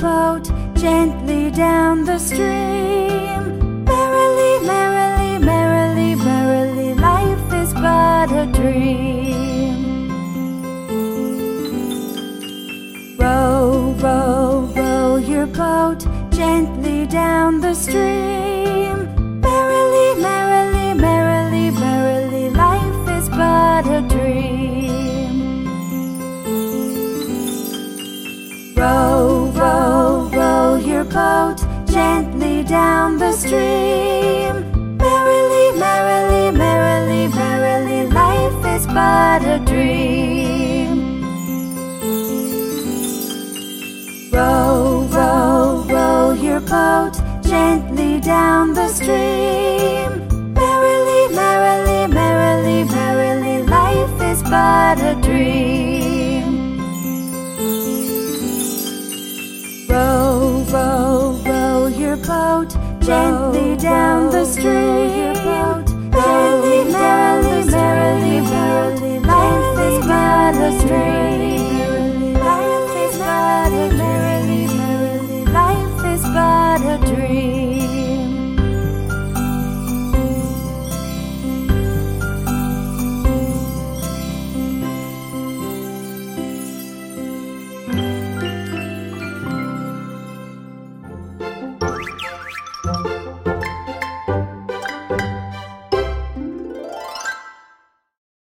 boat gently down the stream. Merrily, merrily, merrily, merrily, life is but a dream. Row, row, row your boat gently down the stream. Down the stream. Merrily, merrily, merrily, merrily, life is but a dream. Row, row, row your boat gently down the stream. Merrily, merrily, merrily, merrily, life is but a dream. Boat gently